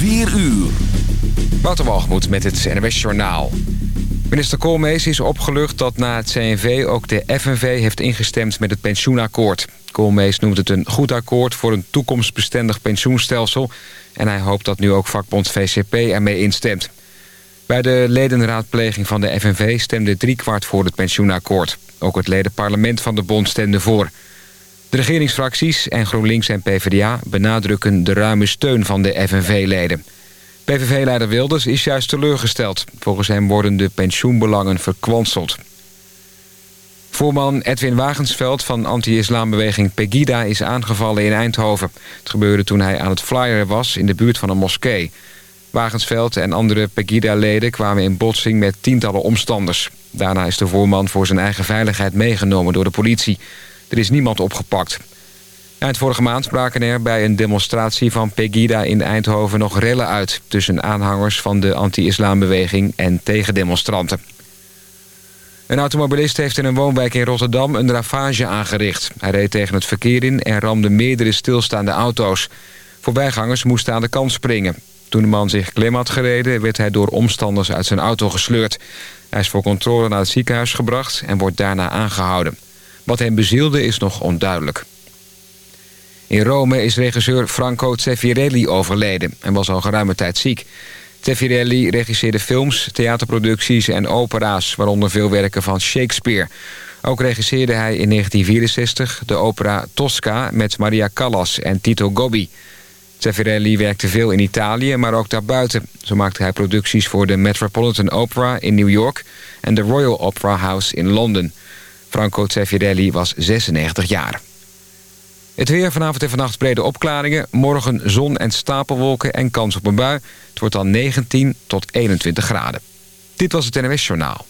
4 uur. Wouter met het NWS Journaal. Minister Koolmees is opgelucht dat na het CNV ook de FNV heeft ingestemd met het pensioenakkoord. Koolmees noemt het een goed akkoord voor een toekomstbestendig pensioenstelsel... en hij hoopt dat nu ook vakbond VCP ermee instemt. Bij de ledenraadpleging van de FNV stemde driekwart voor het pensioenakkoord. Ook het ledenparlement van de bond stemde voor. De regeringsfracties en GroenLinks en PvdA benadrukken de ruime steun van de FNV-leden... PVV-leider Wilders is juist teleurgesteld. Volgens hem worden de pensioenbelangen verkwanseld. Voorman Edwin Wagensveld van anti-islambeweging Pegida is aangevallen in Eindhoven. Het gebeurde toen hij aan het flyeren was in de buurt van een moskee. Wagensveld en andere Pegida-leden kwamen in botsing met tientallen omstanders. Daarna is de voorman voor zijn eigen veiligheid meegenomen door de politie. Er is niemand opgepakt. Eind vorige maand braken er bij een demonstratie van Pegida in Eindhoven nog rellen uit... tussen aanhangers van de anti-islambeweging en tegendemonstranten. Een automobilist heeft in een woonwijk in Rotterdam een ravage aangericht. Hij reed tegen het verkeer in en ramde meerdere stilstaande auto's. Voorbijgangers moesten aan de kant springen. Toen de man zich klem had gereden, werd hij door omstanders uit zijn auto gesleurd. Hij is voor controle naar het ziekenhuis gebracht en wordt daarna aangehouden. Wat hem bezielde is nog onduidelijk. In Rome is regisseur Franco Zeffirelli overleden en was al geruime tijd ziek. Zeffirelli regisseerde films, theaterproducties en opera's... waaronder veel werken van Shakespeare. Ook regisseerde hij in 1964 de opera Tosca met Maria Callas en Tito Gobbi. Zeffirelli werkte veel in Italië, maar ook daarbuiten. Zo maakte hij producties voor de Metropolitan Opera in New York... en de Royal Opera House in Londen. Franco Zeffirelli was 96 jaar. Het weer vanavond en vannacht brede opklaringen. Morgen zon en stapelwolken en kans op een bui. Het wordt dan 19 tot 21 graden. Dit was het NWS Journaal.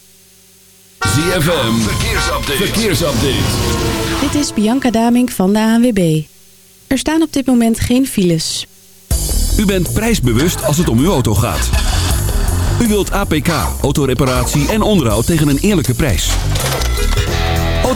ZFM, verkeersupdate. verkeersupdate. Dit is Bianca Damink van de ANWB. Er staan op dit moment geen files. U bent prijsbewust als het om uw auto gaat. U wilt APK, autoreparatie en onderhoud tegen een eerlijke prijs.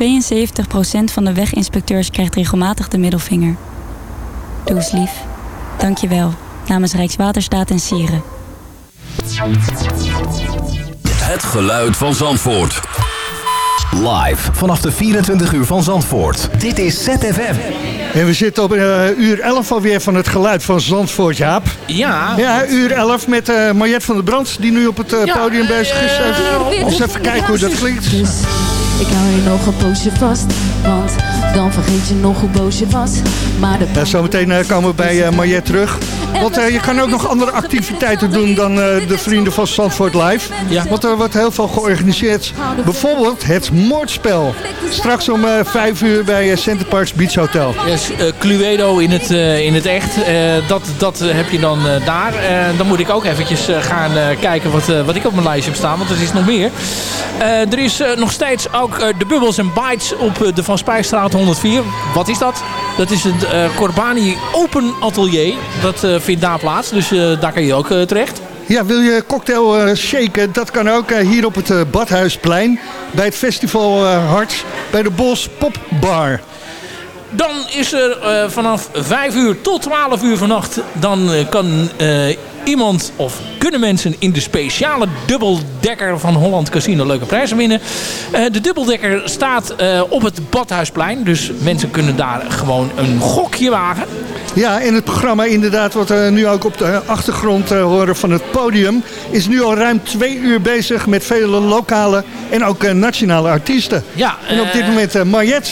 72% van de weginspecteurs krijgt regelmatig de middelvinger. Doe eens lief. Dank je wel. Namens Rijkswaterstaat en Sieren. Het geluid van Zandvoort. Live vanaf de 24 uur van Zandvoort. Dit is ZFM. En we zitten op eh, uur 11 alweer van het geluid van Zandvoort, Jaap. Ja. Ja, uur 11 met eh Mariette van der Brand, die nu op het eh, Ja, podium bezig is. Even, eens even kijken hoe dat klinkt. Ik hou je nog een poosje vast, want dan vergeet je nog hoe boos je was. Maar de zometeen eh, komen we bij eh, Mariette terug. Want eh, je kan ook nog andere activiteiten doen dan eh, de vrienden van Zandvoort Live. Ja. Want er wordt heel veel georganiseerd. Bijvoorbeeld het moordspel. Straks om eh, vijf uur bij Center Parks Beach Hotel. Yes, eh, Cluedo in het, eh, in het echt. Eh, dat dat heb je dan eh, daar. Dan moet ik ook eventjes gaan eh, kijken wat, eh, wat ik op mijn lijstje heb staan. Want er is nog meer. Eh, er is nog steeds ook eh, de Bubbles en Bites op eh, de Van Spijstraat 104. Wat is dat? Dat is het eh Corbani Open Atelier. Dat eh, vindt daar plaats. Dus eh, daar kan je ook terecht. Ja, wil je cocktail shaken? Dat kan ook hier op het Badhuisplein. Bij het festival Harts. Bij de Bos Pop Bar. Dan is er vanaf 5 uur tot 12 uur vannacht. Dan kan iemand of kunnen mensen in de speciale dubbeldekker van Holland Casino leuke prijzen winnen. Eh, de dubbeldekker staat eh, op het Badhuisplein. Dus mensen kunnen daar gewoon een gokje wagen. Ja, en het programma inderdaad, wat we nu ook op de achtergrond eh, horen van het podium... is nu al ruim twee uur bezig met vele lokale en ook eh, nationale artiesten. Ja, en op dit eh, moment Mariette,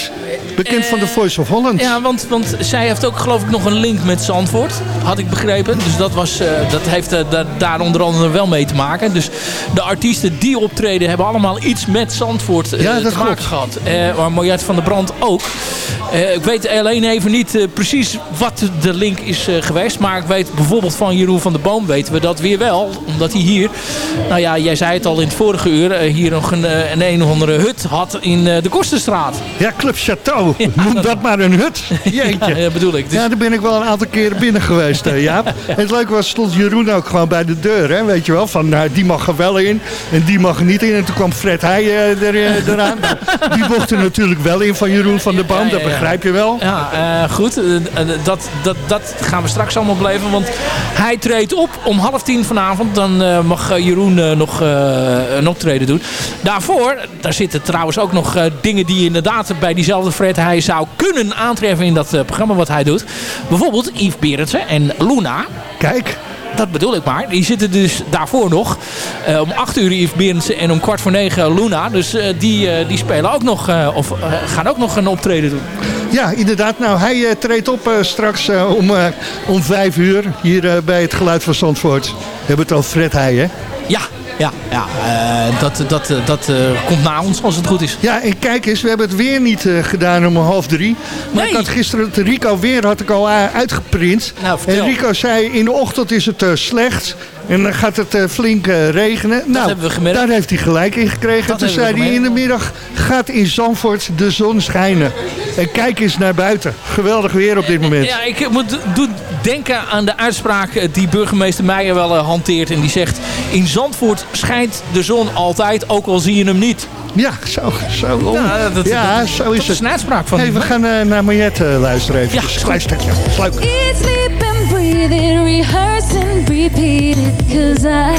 bekend van de Voice of Holland. Ja, want, want zij heeft ook geloof ik nog een link met Zandvoort. Had ik begrepen. Dus dat, was, eh, dat heeft eh, da- daar onder andere wel mee te maken. Dus de artiesten die optreden hebben allemaal iets met Zandvoort eh, Ja, dat te maken klopt. gehad. Eh maar Mariette van der Brand ook. Ik weet alleen even niet precies wat de link is geweest. Maar ik weet bijvoorbeeld van Jeroen van der Boom weten we dat weer wel. Omdat hij hier, nou ja, jij zei het al in het vorige uur, hier nog een, een een of andere hut had in de Kosterstraat. Ja, Club Chateau. Noem dat maar een hut. Jeetje. Ja, bedoel ik. Dus- Ja, daar ben ik wel een aantal keren binnen geweest, eh, Jaap. En het leuke was, stond Jeroen ook gewoon bij de deur, hè, weet je wel. Van, nou, die mag er wel in en die mag er niet in. En toen kwam Fred Heij eh, er, eh, eraan. Die mocht er natuurlijk wel in van Jeroen van der ja, dat begrijp je wel. Ja, goed. Dat, dat, dat gaan we straks allemaal beleven. Want hij treedt op om half tien vanavond. Dan mag Jeroen nog een optreden doen. Daarvoor, daar zitten trouwens ook nog dingen die inderdaad bij diezelfde Fred hij zou kunnen aantreffen in dat eh, programma wat hij doet. Bijvoorbeeld Yves Berendsen en Luna. Kijk. Dat bedoel ik maar. Die zitten dus daarvoor nog. Eh, om 8 uur Yves Berendsen en om kwart voor negen Luna. Dus eh, die, die spelen ook nog, of gaan ook nog een optreden doen. Ja, inderdaad. Nou, hij treedt op straks om, om vijf uur hier bij het Geluid van Zandvoort. We hebben het over Fred Heij, hè? Ja, ja, ja. eh, dat dat, dat eh, komt na ons als het goed is. Ja, en kijk eens, we hebben het weer niet eh, gedaan om half drie. Maar Nee. ik had gisteren het Rico weer had ik al uitgeprint. Nou, en Rico zei, in de ochtend is het slecht. En dan gaat het eh, flink eh, regenen. nou, hebben we gemerkt. daar heeft hij gelijk in gekregen. Dat Toen zei hij, in de middag gaat in Zandvoort de zon schijnen. En kijk eens naar buiten. Geweldig weer op dit moment. Ja, ik moet doen denken aan de uitspraak eh, die burgemeester Meijer wel hanteert. En die zegt, in Zandvoort schijnt de zon altijd, ook al zie je hem niet. Ja, zo, zo. om. Ja, dat- ja dat- zo is dat het. is een uitspraak van Hey, we gaan eh, naar Mariette eh, luisteren even. Ja, is klein stukje. Is leuk. Eat, sleep and breathe it, rehearse and repeat it, cause I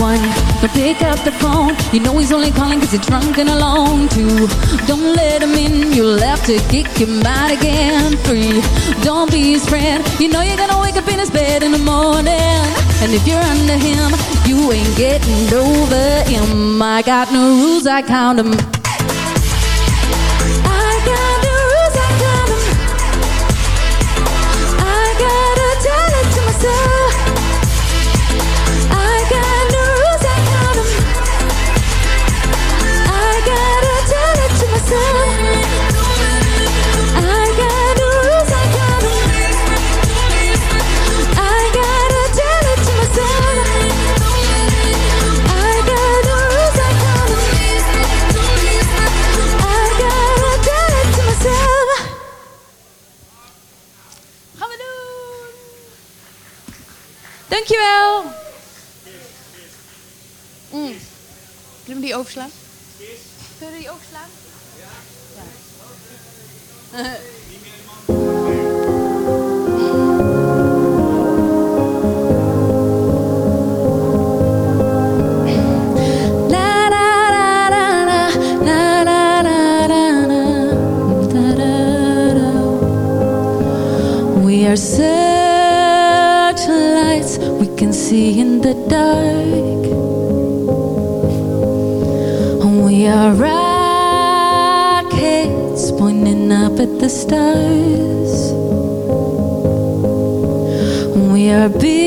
One, don't pick up the phone You know he's only calling cause you're drunk and alone Two, don't let him in You'll have to kick him out again Three, don't be his friend You know you're gonna wake up in his bed in the morning And if you're under him You ain't getting over him I got no rules, I count 'em. Dankjewel. Mm. Kunnen we die overslaan? Kunnen we die overslaan? Ja. La the stars. We are billions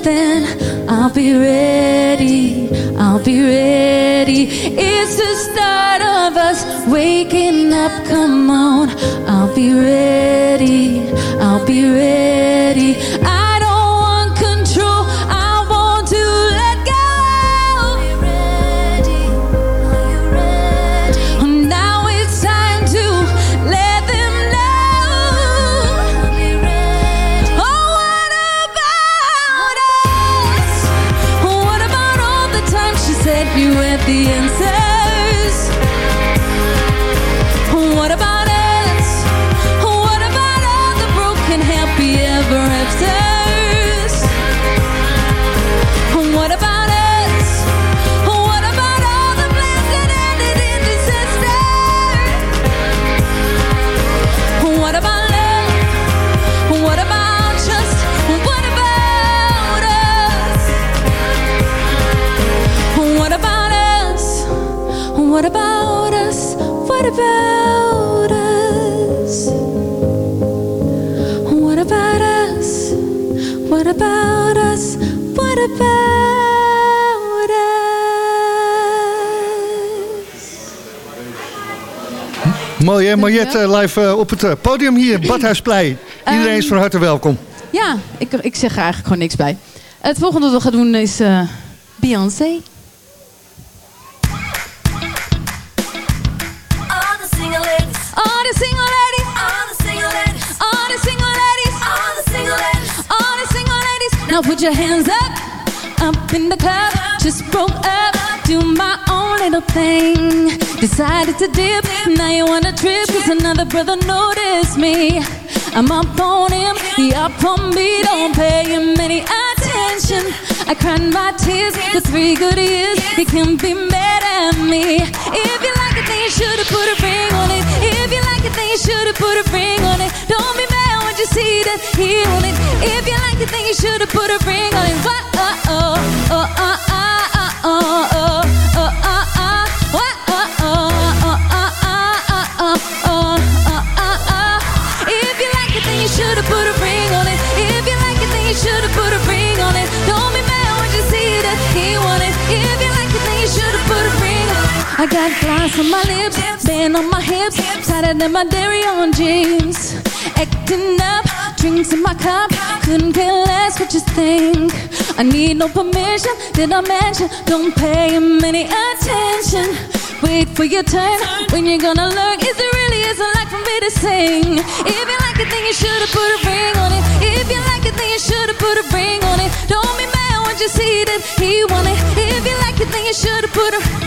then I'll be ready. I'll be ready. It's the start of us waking up. Come on, I'll be ready. I'll be ready. Mooi hè, Mariette live eh, op het eh, podium hier, Badhuisplein. Iedereen is van harte welkom. Ja, ik, ik zeg er eigenlijk gewoon niks bij. Het volgende wat we gaan doen is eh, Beyoncé. All the single ladies. All the single ladies. All the single ladies. All the single ladies. All the single ladies. All the single ladies. Now put your hands up, up in the club. Just broke up, do my own little thing. Decided to dip, now you wanna trip. Cause another brother noticed me. I'm up on him, he up on me. Don't pay him any attention. I cried my tears for three good years. He can be mad at me. If you like it, then you should've put a ring on it. If you like it, then you should've put a ring on it. Don't be mad when you see that he on it. If you like it, then you should've put a ring on it. What? Uh oh, oh, uh, uh, uh, oh, oh, oh, I got glass on my lips, band on my hips, tighter than my dairy on jeans. Acting up, drinks in my cup, couldn't care less what you think. I need no permission, did I mention? Don't pay him any attention. Wait for your turn, when you're gonna learn, is it really isn't like for me to sing? If you like it, then you should've put a ring on it. If you like it, then you should've put a ring on it. Don't be mad when you see that he want it. If you like it, then you should've put a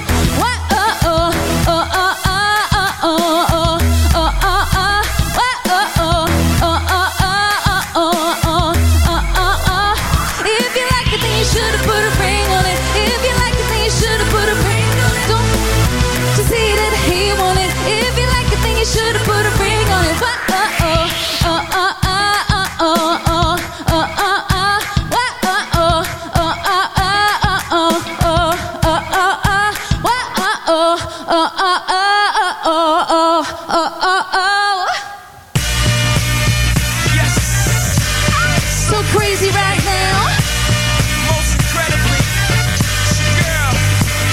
crazy right now. Most incredibly, it's your girl,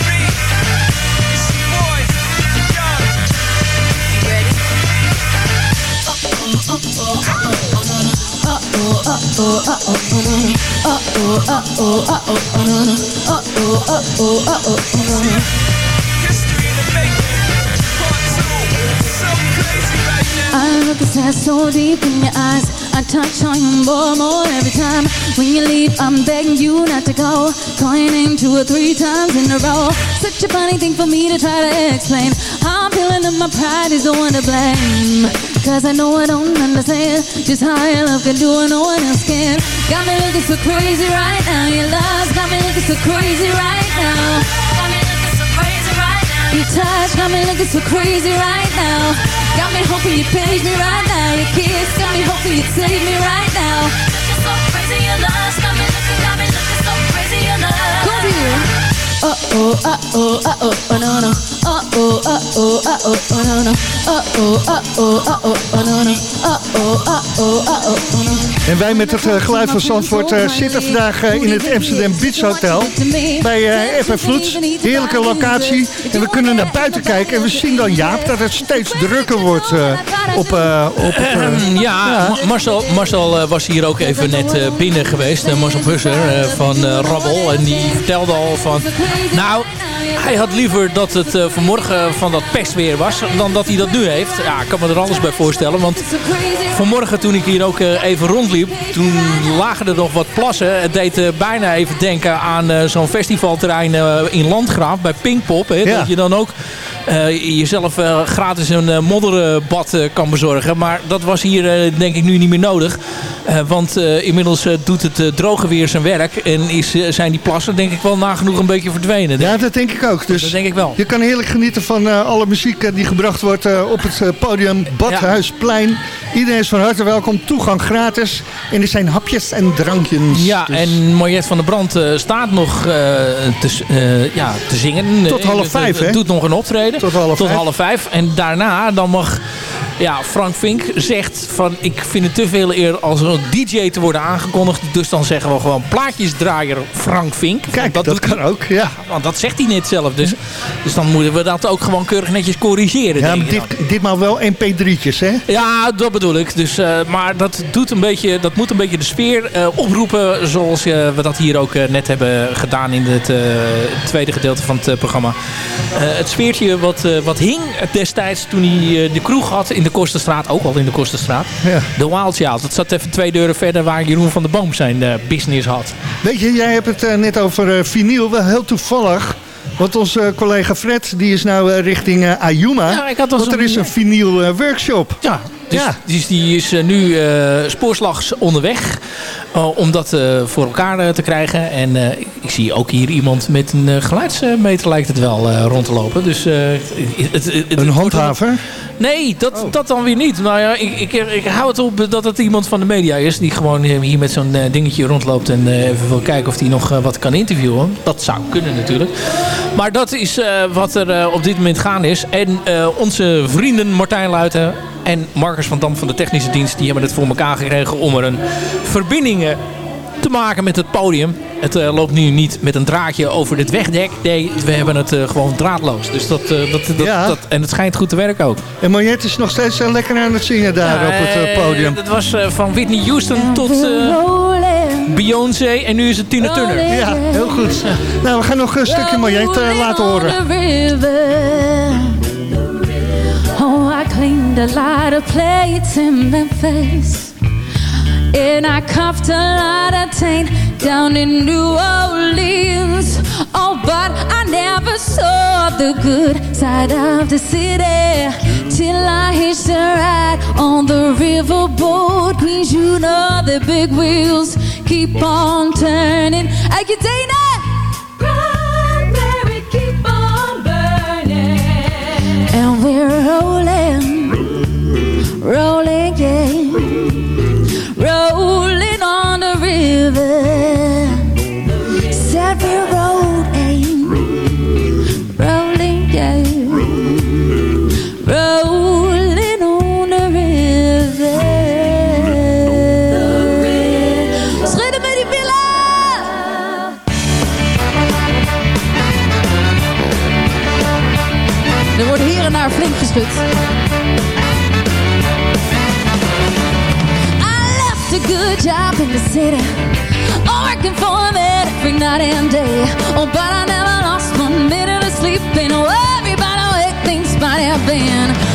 me. It's your boy, Young. You ready? In the making. Part two. So crazy right now. I look inside so deep in your eyes. I touch on you more more every time. When you leave, I'm begging you not to go. Call your name two or three times in a row. Such a funny thing for me to try to explain. I'm feeling and my pride is the one to blame. Cause I know I don't understand just how your love can do what no one else can. Got me looking so crazy right now. Your love's got me looking so crazy right now. Got me looking so crazy right now. Your touch got me looking so crazy right now. Got me hoping you'd page me right now. Your kiss got me hoping you'd save me right now. Looking so crazy your love. Got me looking, got me looking so crazy your love. Come here. Uh oh, uh oh, uh oh, uh no no. Uh oh, uh oh, uh oh, uh no no. Uh oh, uh oh, uh oh, uh no no. Uh oh, uh oh, uh oh, uh no. En wij met het eh, geluid van Zandvoort eh, zitten vandaag eh, in het Amsterdam Beach Hotel. Bij eh App Vloed. Heerlijke locatie. En we kunnen naar buiten kijken. En we zien dan, Jaap, dat het steeds drukker wordt op, op het... ja, Ma- Marcel, Marcel was hier ook even net binnen geweest. Marcel Busser van Rabbel. En die vertelde al van... Nou, hij had liever dat het vanmorgen van dat pestweer was... dan dat hij dat nu heeft. Ja, ik kan me er alles bij voorstellen. Want vanmorgen toen ik hier ook even rondliep... toen lagen er nog wat plassen. Het deed eh, bijna even denken aan eh, zo'n festivalterrein eh, in Landgraaf... bij Pinkpop. Hè, Ja. Dat je dan ook jezelf gratis een modderbad kan bezorgen. Maar dat was hier denk ik nu niet meer nodig. Want inmiddels doet het droge weer zijn werk. En is, zijn die plassen denk ik wel nagenoeg een beetje verdwenen. Ja, dat denk ik ook. Dus dat denk ik wel. Je kan heerlijk genieten van alle muziek die gebracht wordt op het podium Badhuisplein. Iedereen is van harte welkom. Toegang gratis. En er zijn hapjes en drankjes. Ja, Dus en Mariette van der Brand eh, staat nog eh, te, eh, ja, te zingen. Tot half vijf, het hè? Doet nog een optreden. Tot half Tot vijf. half vijf. En daarna dan mag... Ja, Frank Vink zegt van... Ik vind het te veel eer als een DJ te worden aangekondigd. Dus dan zeggen we gewoon plaatjesdraaier Frank Vink. Kijk, dat, kan ook. Ja, Want dat zegt hij net zelf. Dus, dus dan moeten we dat ook gewoon keurig netjes corrigeren. ja maar dit, ditmaal wel mp3'tjes, hè? Ja, dat bedoel ik. Dus, eh, maar dat, doet een beetje, dat moet een beetje de sfeer eh, oproepen. Zoals eh, we dat hier ook net hebben gedaan in het tweede gedeelte van het programma. Het sfeertje wat, wat hing destijds toen hij de kroeg had in de Kosterstraat. Ook al in de Kosterstraat. Ja. De Wild Child. Dat zat even twee deuren verder waar Jeroen van der Boom zijn eh, business had. Weet je, jij hebt het eh, net over eh, vinyl. Wel heel toevallig. Want onze collega Fred, die is nou richting Ayuma. Ja, ik had al want er is een vinyl workshop. Ja, dus, Ja. dus die is eh, nu eh, spoorslags onderweg eh, om dat voor elkaar te krijgen. En ik, zie ook hier iemand met een geluidsmeter lijkt het wel rond te lopen. Dus, het, het, het- Een handhaver. Nee, dat, dat dan weer niet. Nou ja, ik, ik, ik hou het op dat het iemand van de media is... die gewoon hier met zo'n dingetje rondloopt... en even wil kijken of hij nog wat kan interviewen. Dat zou kunnen natuurlijk. Maar dat is wat er op dit moment gaan is. En onze vrienden Martijn Luiten en Marcus van Dam van de Technische Dienst... die hebben het voor elkaar gekregen om er een verbinding te maken met het podium. Het eh, loopt nu niet met een draadje over dit wegdek. Nee, we hebben het eh, gewoon draadloos. Dus dat, eh, dat, dat, Ja. dat, en het schijnt goed te werken ook. En Mariette is nog steeds lekker aan het zingen daar Ja, op het podium. Dat was eh, van Whitney Houston tot eh, Beyoncé en nu is het Tina Turner. Ja, heel goed. Nou, we gaan nog een stukje Mariette laten horen. Cleaned a lot of plates in Memphis. And I coughed a lot of taint down in New Orleans. Oh, but I never saw the good side of the city till I hitched a ride on the riverboat. Means you know the big wheels keep on turning. I say that. Mary, keep on burning. And we're in the working for man every night and day. Oh, but I never lost one minute of sleep. Worried about the way things might have been.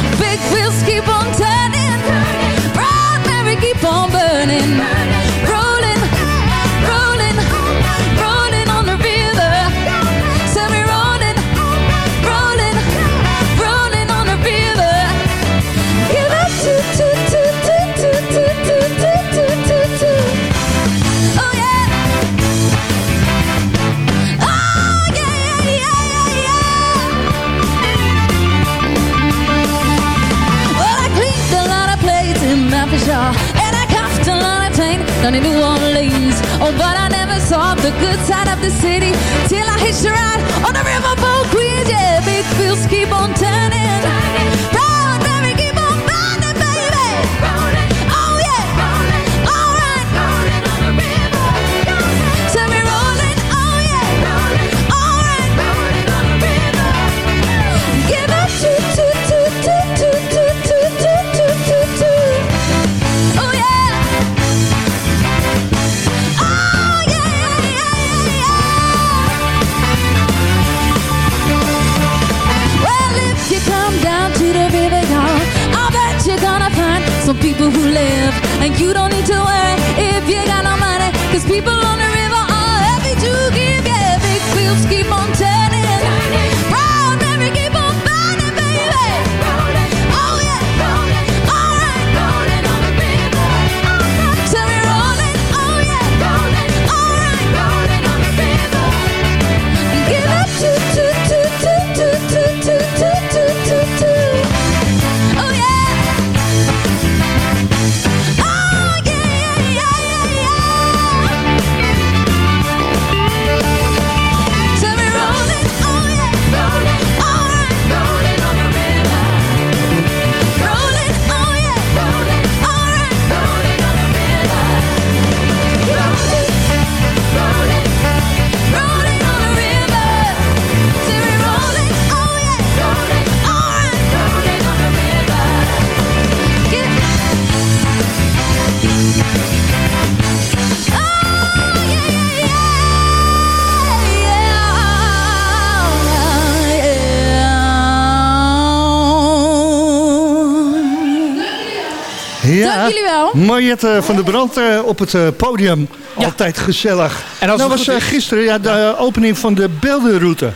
Ja. Dank jullie wel. Mariette van der Brand eh, op het eh, podium. Altijd gezellig. En als nou was eh, is- gisteren ja, de opening van de Beldenroute.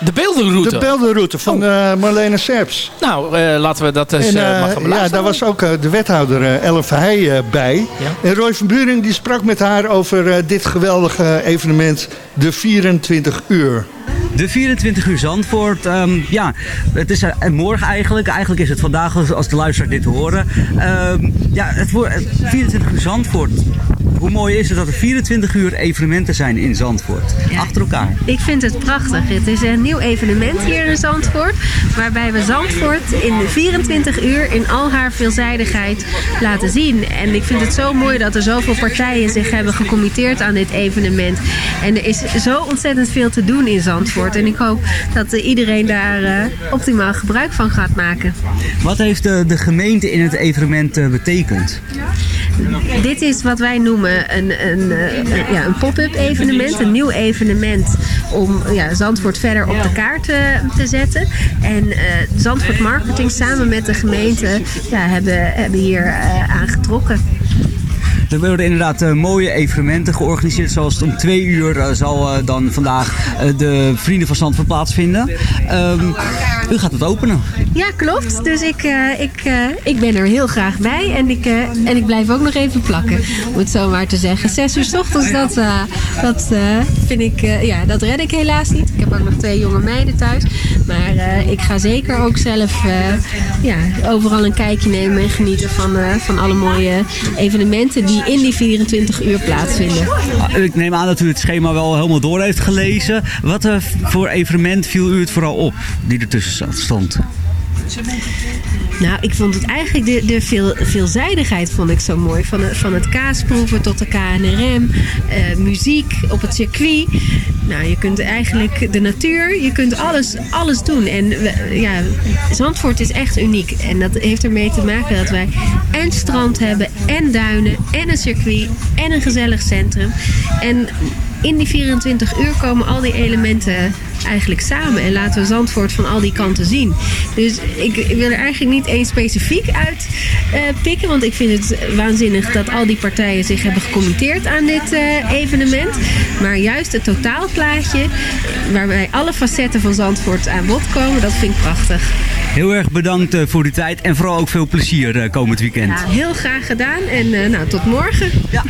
De beeldenroute. De Beldenroute van eh, Marlene Serps. Nou, laten we dat eens En, maar gaan ja, daar was ook de wethouder Elf Heij bij. En Roy van Buren die sprak met haar over dit geweldige evenement, de 24 uur. De 24 uur Zandvoort, ehm, ja, het is eh, morgen eigenlijk. Eigenlijk is het vandaag als, de luisteraars dit horen. Ehm, ja, het 24 uur Zandvoort. Hoe mooi is het dat er 24 uur evenementen zijn in Zandvoort? Achter elkaar. Ik vind het prachtig. Het is een nieuw evenement hier in Zandvoort. Waarbij we Zandvoort in 24 uur in al haar veelzijdigheid laten zien. En ik vind het zo mooi dat er zoveel partijen zich hebben gecommitteerd aan dit evenement. En er is zo ontzettend veel te doen in Zandvoort. En ik hoop dat eh, iedereen daar eh, optimaal gebruik van gaat maken. Wat heeft de, de gemeente in het evenement eh, betekend? Dit is wat wij noemen een, een, eh, ja, een pop-up evenement. Een nieuw evenement om ja, Zandvoort verder op de kaart eh, te zetten. En eh, Zandvoort Marketing samen met de gemeente ja, hebben, hebben hier eh, aangetrokken. Er worden inderdaad eh, mooie evenementen georganiseerd. Zoals om twee uur eh, zal eh, dan vandaag de Vrienden van Zandvoort plaatsvinden. Ehm, u gaat het openen. Ja, klopt. Dus ik, ik, ik ben er heel graag bij. En ik, en ik blijf ook nog even plakken. Om het zo maar te zeggen. Zes uur 's ochtends, dat, dat vind ik... ja, dat red ik helaas niet. Ik heb ook nog twee jonge meiden thuis. Maar eh, ik ga zeker ook zelf eh, ja, overal een kijkje nemen en genieten van, eh, van alle mooie evenementen die in die 24 uur plaatsvinden. Ah, Ik neem aan dat u het schema wel helemaal door heeft gelezen. Wat voor evenement viel u het vooral op die ertussen stond? Nou, ik vond het eigenlijk de, de veel, veelzijdigheid vond ik zo mooi. Van, het- van het kaasproeven tot de KNRM, eh, muziek op het circuit. Nou, je kunt eigenlijk de natuur, je kunt alles, alles doen. En ja, Zandvoort is echt uniek. En dat heeft ermee te maken dat wij en strand hebben, en duinen, en een circuit, en een gezellig centrum. En in die 24 uur komen al die elementen eigenlijk samen. En laten we Zandvoort van al die kanten zien. Dus ik, wil er eigenlijk niet één specifiek uit eh, pikken. Want ik vind het waanzinnig dat al die partijen zich hebben gecommitteerd aan dit eh, evenement. Maar juist het totaalplaatje, waarbij alle facetten van Zandvoort aan bod komen, dat vind ik prachtig. Heel erg bedankt eh, voor de tijd en vooral ook veel plezier eh, komend weekend. Ja, heel graag gedaan en eh, nou, tot morgen. Ja.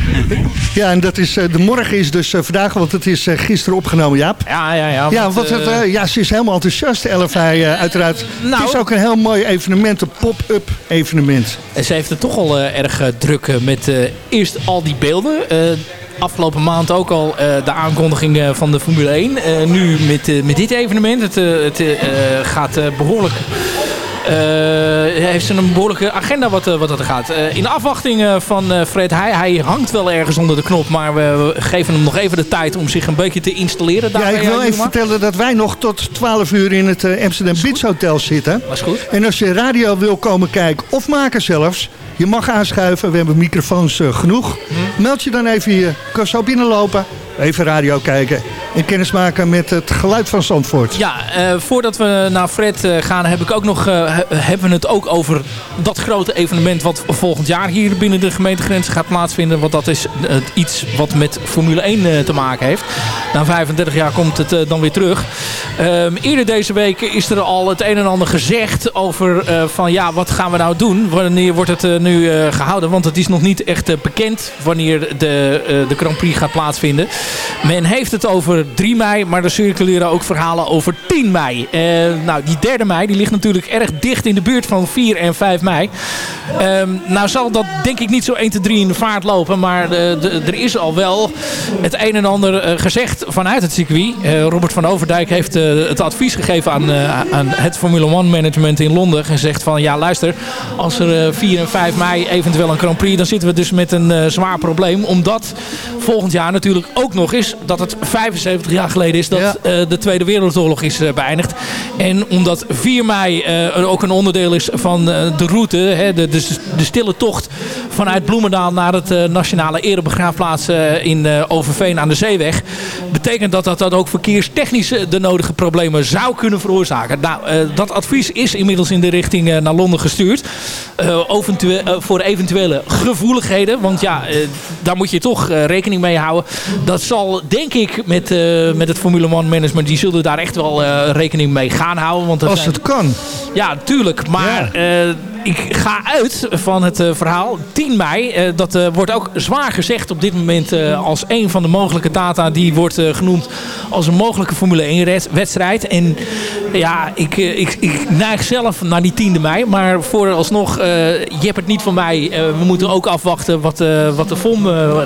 Ja, en dat is, eh, de morgen is dus eh, vandaag, want het is eh, gisteren opgenomen, Jaap. Ja, ja, ja. Ja, want, wat het, ja, ze is helemaal enthousiast, Elfij, eh uiteraard. Nou. het is ook een heel mooi evenement, een pop-up evenement. En ze heeft het toch al eh, erg druk met eh, eerst al die beelden. Afgelopen maand ook al eh, de aankondiging eh, van de Formule 1. Eh, nu met, met dit evenement. Het, het gaat eh, behoorlijk... eh, heeft ze een behoorlijke agenda wat, wat dat er gaat. In afwachting van Fred Heij. Hij hangt wel ergens onder de knop. Maar we, geven hem nog even de tijd om zich een beetje te installeren. Ja, daarbij, ik wil even vertellen dat wij nog tot 12 uur in het Amsterdam Beach Hotel zitten. Dat is goed. En als je radio wil komen kijken of maken zelfs, je mag aanschuiven. We hebben microfoons eh, genoeg. Meld je dan even hier. Kan zo binnenlopen, even radio kijken en kennis maken met het geluid van Zandvoort. Ja, eh, voordat we naar Fred eh, gaan, heb ik ook nog, eh, he- hebben we het ook over dat grote evenement wat volgend jaar hier binnen de gemeentegrenzen gaat plaatsvinden. Want dat is iets wat met Formule 1 eh, te maken heeft. Na 35 jaar komt het dan weer terug. Ehm, eerder deze week is er al het een en ander gezegd over van ja, wat gaan we nou doen? Wanneer wordt het nu eh, gehouden? Want het is nog niet echt bekend wanneer de, de Grand Prix gaat plaatsvinden. Men heeft het over 3 mei, maar er circuleren ook verhalen over 10 mei. Eh, nou, die derde mei die ligt natuurlijk erg dicht in de buurt van 4 en 5 mei. Ehm, nou zal dat denk ik niet zo 1, 2, 3 in de vaart lopen, maar eh, er is al wel het een en ander eh, gezegd vanuit het circuit. Robert van Overdijk heeft het advies gegeven aan, aan het Formule 1 management in Londen. Gezegd van ja luister, als er eh, 4 en 5 mei eventueel een Grand Prix, dan zitten we dus met een zwaar probleem. Omdat volgend jaar natuurlijk ook nog is dat het 75 jaar geleden is dat eh, de Tweede Wereldoorlog is eh, beëindigd. En omdat 4 mei eh, ook een onderdeel is van de route, hè, de, de, de stille tocht vanuit Bloemendaal naar het nationale erebegraafplaats in Overveen aan de Zeeweg. Betekent dat dat, dat ook verkeerstechnisch de nodige problemen zou kunnen veroorzaken. Nou, dat advies is inmiddels in de richting naar Londen gestuurd. Eventueel- voor eventuele gevoeligheden. Want ja, daar moet je toch rekening mee houden. Dat zal denk ik met, eh, met het Formule 1 management, die zullen daar echt wel eh, rekening mee gaan houden. Want dat Als zijn- het kan. ja, tuurlijk. Maar eh, ik ga uit van het eh, verhaal 10 mei. eh, dat eh, wordt ook zwaar gezegd op dit moment als een van de mogelijke data. Die wordt genoemd als een mogelijke Formule 1 red- wedstrijd. En ja, ik, ik, ik neig zelf naar die 10e mei. Maar vooralsnog, je hebt het niet van mij. We moeten ook afwachten wat, wat de FOM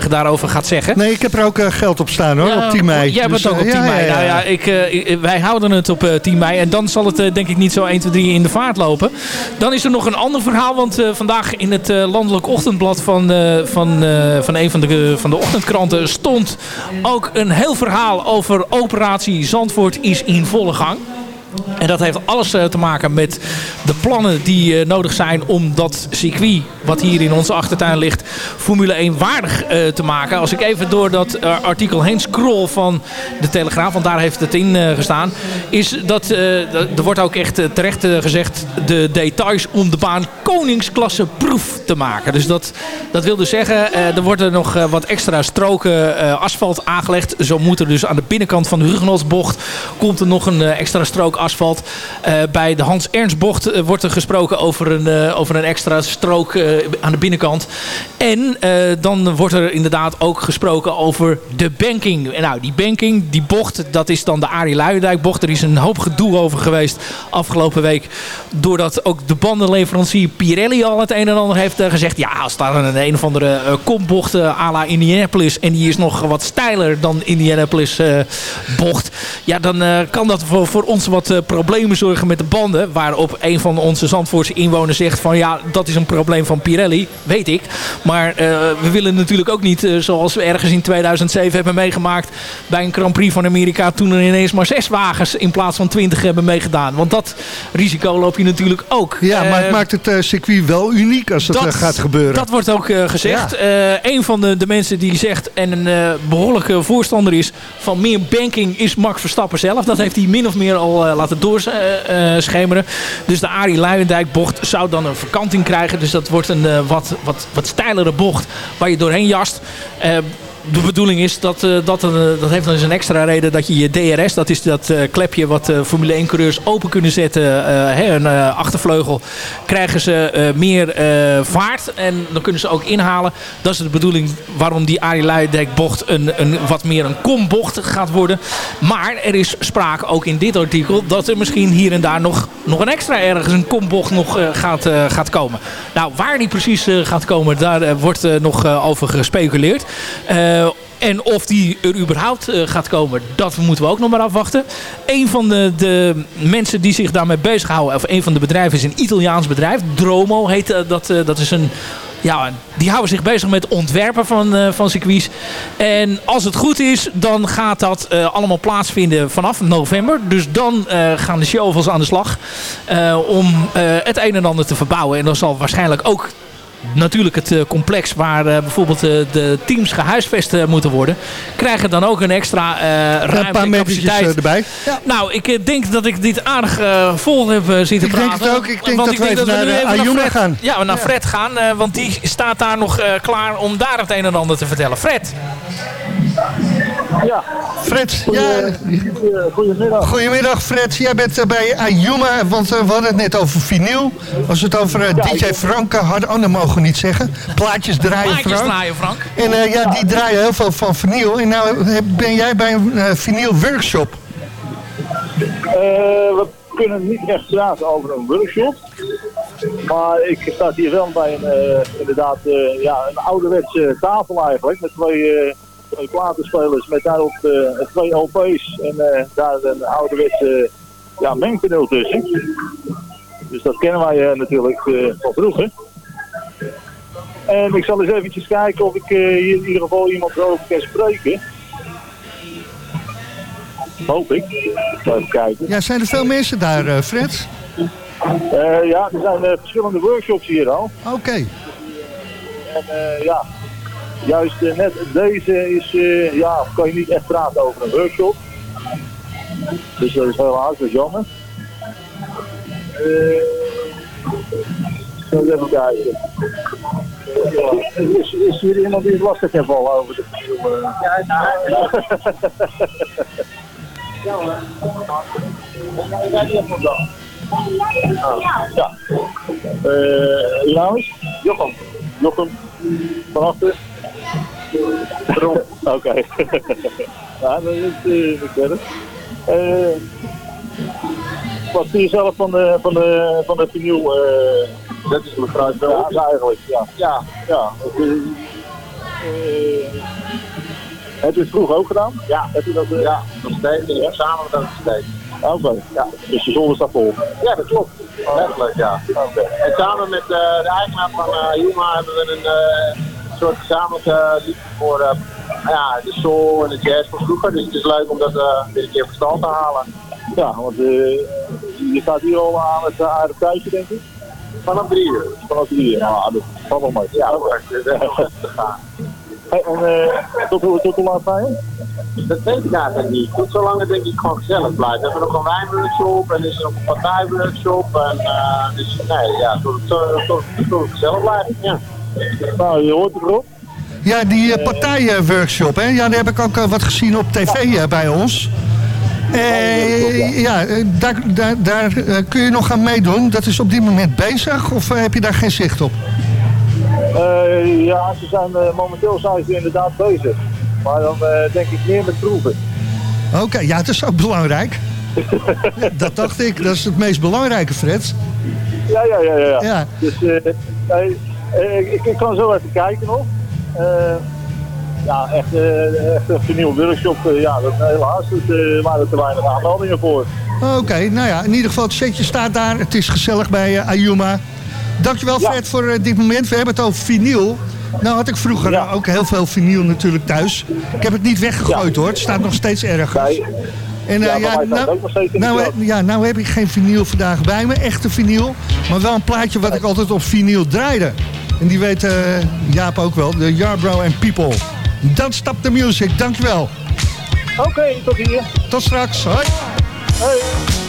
daarover gaat zeggen. Nee, ik heb er ook geld op staan hoor, op 10 mei. Jij hebt Dus, het ook op eh, 10 ja, mei. ja, ja. Nou ja, ik, ik- wij houden het op eh, 10 mei. En dan zal het denk ik niet zo 1, 2, 3 in de vaart lopen. Dan is er nog een ander verhaal. Want eh, vandaag in het eh, landelijk ochtendblad van, eh, van, van een van de, van de ochtendkranten stond ook een heel verhaal over operatie Zandvoort is in volle gang. En dat heeft alles eh, te maken met de plannen die eh, nodig zijn om dat circuit, wat hier in onze achtertuin ligt, Formule 1 waardig eh, te maken. Als ik even door dat artikel heen scroll van de Telegraaf, want daar heeft het in gestaan, is dat, er wordt ook echt terecht gezegd, de details om de baan koningsklasse proef te maken. Dus dat, dat wil dus zeggen, er worden nog wat extra stroken asfalt aangelegd. Zo moet er dus aan de binnenkant van de Hugenotsbocht komt er nog een extra strook asfalt. Eh, bij de Hans Ernstbocht eh, wordt er gesproken over een, eh, over een extra strook aan de binnenkant. En dan wordt er inderdaad ook gesproken over de banking. Nou, die banking, die bocht, dat is dan de Arie Luijendijk bocht. Er is een hoop gedoe over geweest afgelopen week. Doordat ook de bandenleverancier Pirelli al het een en ander heeft gezegd. Ja, als daar een, een of andere kompbocht eh, à la Indianapolis. En die is nog wat steiler dan Indianapolis bocht. ja, dan kan dat voor, voor ons wat problemen zorgen met de banden. Waarop een van onze Zandvoortse inwoners zegt van ja, dat is een probleem van Pirelli, weet ik. Maar eh, we willen natuurlijk ook niet, eh, zoals we ergens in 2007 hebben meegemaakt bij een Grand Prix van Amerika, toen er ineens maar zes wagens in plaats van twintig hebben meegedaan. Want dat risico loop je natuurlijk ook. Ja, maar het Eh, maakt het eh, circuit wel uniek als dat, eh, gaat gebeuren. dat wordt ook eh, gezegd. Eh, een van de, de mensen die zegt en een eh, behoorlijke voorstander is van meer banking is Max Verstappen zelf. Dat heeft hij min of meer al eh, laten doorschemeren. dus de Arie Luijendijk bocht zou dan een verkanting krijgen. Dus dat wordt een eh, wat, wat, wat steilere bocht waar je doorheen jast. De bedoeling is dat, eh, dat, eh, dat heeft dan eens een extra reden dat je je DRS, dat is dat eh, klepje wat Formule 1 coureurs open kunnen zetten, een achtervleugel, krijgen ze meer vaart en dan kunnen ze ook inhalen. Dat is de bedoeling waarom die Arie Luijendijk bocht een, een, wat meer een kombocht gaat worden. Maar er is sprake ook in dit artikel dat er misschien hier en daar nog, nog een extra ergens een kombocht nog gaat, gaat komen. Nou, waar die precies gaat komen, daar wordt nog over gespeculeerd. En of die er überhaupt eh, gaat komen, dat moeten we ook nog maar afwachten. Een van de, de mensen die zich daarmee bezighouden, of een van de bedrijven is een Italiaans bedrijf. Dromo heet eh, dat. eh, dat is een ja, die houden zich bezig met ontwerpen van, eh, van circuits. En als het goed is, dan gaat dat eh, allemaal plaatsvinden vanaf november. Dus dan eh, gaan de shovels aan de slag eh, om eh, het een en ander te verbouwen. En dan zal waarschijnlijk ook natuurlijk het eh, complex waar eh, bijvoorbeeld eh, de teams gehuisvest eh, moeten worden, krijgen dan ook een extra eh ruimte een paar capaciteit. erbij. Nou, ik denk dat ik dit aardig vol heb zitten Ik denk praten. het ook. Ik denk dat we even naar nu de Ayuma Fred, gaan. Ja, we naar Fred gaan, eh, want die staat daar nog eh, klaar om daar het een en ander te vertellen. Fred. Ja. Fred, ja. Goedemiddag. Goedemiddag Fred. Jij bent eh, bij Ayuma, want eh, we hadden het net over vinyl. Als we het over eh, DJ Frank hadden, oh dat mogen we niet zeggen. Plaatjes draaien Plaatjes Frank. draaien, Frank. En eh, ja, die draaien heel veel van vinyl. En nou ben jij bij een vinyl workshop. Eh, we kunnen niet echt praten over een workshop. Maar ik sta hier wel bij een, eh, inderdaad, eh, ja, een ouderwetse tafel eigenlijk. Met twee, eh, twee platenspelers met daarop eh, twee LP's en eh, daar een ouderwetse ja, mengpaneel tussen. Dus dat kennen wij eh, natuurlijk eh, van vroeger. En ik zal eens eventjes kijken of ik eh, hier in ieder geval iemand erover kan spreken. Hoop ik. Even kijken. Ja, zijn er veel mensen daar, eh, Fred? Eh, ja, er zijn eh, verschillende workshops hier al. Oké. En eh, ja, juist eh, net deze is, eh, ja, kan je niet echt praten over een workshop. Dus dat is helaas, dat is jammer. Eens even kijken. Is, is hier iemand die het lastig heeft vallen over de? Ja hoor. Ja, ja. Eh, je naam is? Jochem. Jochem. Van achter? Oké. ja, dat is niet verder. Eh, wat vind je zelf van de, van de, van de vinyl? eh dat is mevrouw Ja, ja, eigenlijk, ja. Ja, ja. Het, eh, heb je het vroeger ook gedaan? Ja. Heb je dat? ja, nog steeds. Ja? Samen met steeds. Oké, ja. Dus de zolder staat vol? Ja, dat klopt. Letterlijk, ja. Oké. En samen met de eigenaar van uh, Yuma hebben we een eh, soort gezamenlijke liefde voor eh, ja, de soul en de jazz van vroeger. Dus het is leuk om dat eh, weer een keer stal te halen. Ja, want eh, je staat hier al aan het uh, aardig tijdje, denk ik. Vanaf drie uur. Vanaf drie uur, ja, dat valt wel mee. Ja, dat is heel goed te gaan. Hey, en tot, hoe- tot hoe laat ga je? Dat weet ik eigenlijk niet. Tot zolang het denk ik gewoon gezellig blijft. We hebben nog een wijnworkshop en er is nog een partijworkshop. En, eh, dus nee, ja, tot tot, tot, gezellig blijft. Ja. Nou, je hoort het erop. Ja, die uh, partijworkshop, hè? Ja, daar heb ik ook eh, wat gezien op tv eh, bij ons. Eh, ja, eh, daar, daar, daar eh, kun je nog aan meedoen. Dat is op dit moment bezig of eh, heb je daar geen zicht op? Eh, ja, ze zijn, eh, momenteel zijn ze inderdaad bezig. Maar dan eh, denk ik meer met proeven. Oké, ja, het is ook belangrijk. dat dacht ik, dat is het meest belangrijke, Fred. Ja, ja, ja, ja. ja. Dus eh, nee, eh, ik, ik kan zo even kijken nog. Eh, ja, echt, eh, echt een vinyl workshop. ja, dat, helaas dat, eh, waren er te weinig aanmeldingen voor. Oké, nou ja, in ieder geval het setje staat daar. Het is gezellig bij Ayuma. Dankjewel Fred voor dit moment. We hebben het over vinyl. Nou had ik vroeger ook heel veel vinyl natuurlijk thuis. Ik heb het niet weggegooid hoor. Het staat nog steeds ergens. En Ja, bij ja, het nou, nou, ja, nou heb ik geen vinyl vandaag bij me, echte vinyl. Maar wel een plaatje wat ik altijd op vinyl draaide. En die weet eh, Jaap ook wel, de Yarbrough and People. Don't stop the music, dankjewel. Oké, tot hier. Tot straks, hoi. Hoi.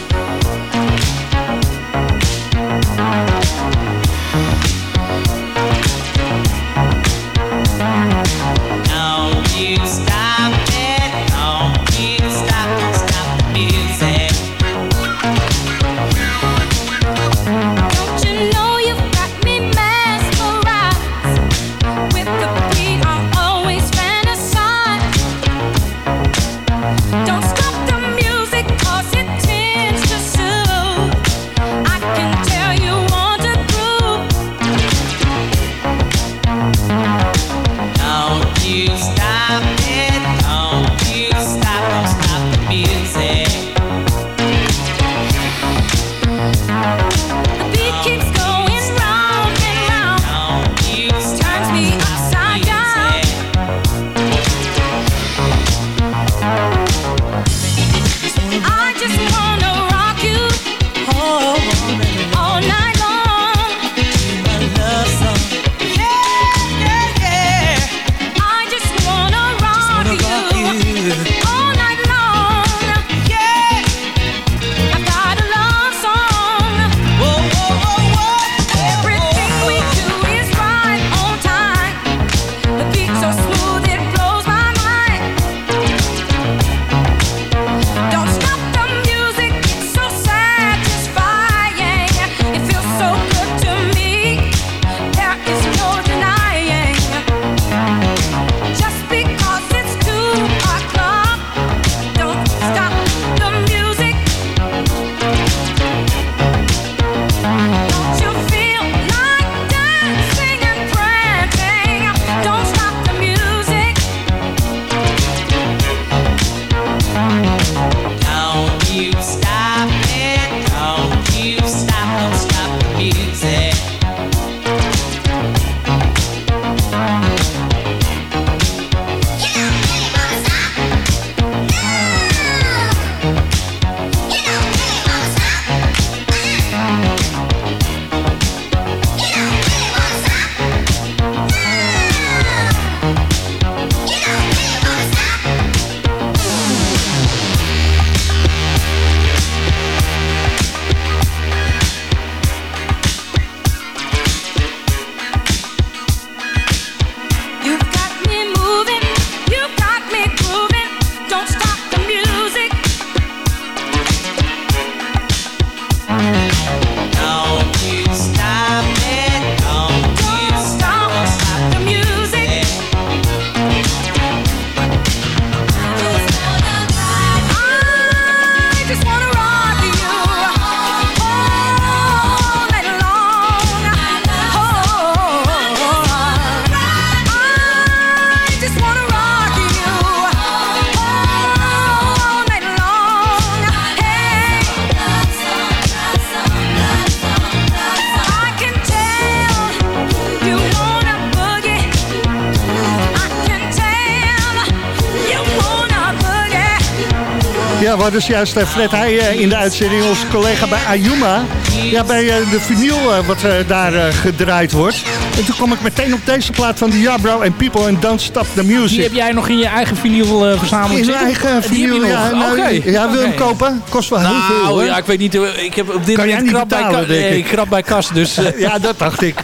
Dus juist eh, Fred Heij eh, in de uitzending, onze collega bij Ayuma. Ja, bij eh, de vinyl wat daar gedraaid wordt. En toen kwam ik meteen op deze plaat van de Yarbrough and People and Don't Stop the Music. Die heb jij nog in je eigen vinyl verzameling In mijn zitten? eigen je vinyl, ja. Nou, ja, wil je hem kopen? Kost wel heel veel, Nou, hoor. ja, ik weet niet. Ik heb op dit Kan jij moment niet krap bij, betalen, denk nee, ik. krap bij kas. Dus, Ja, dat dacht ik.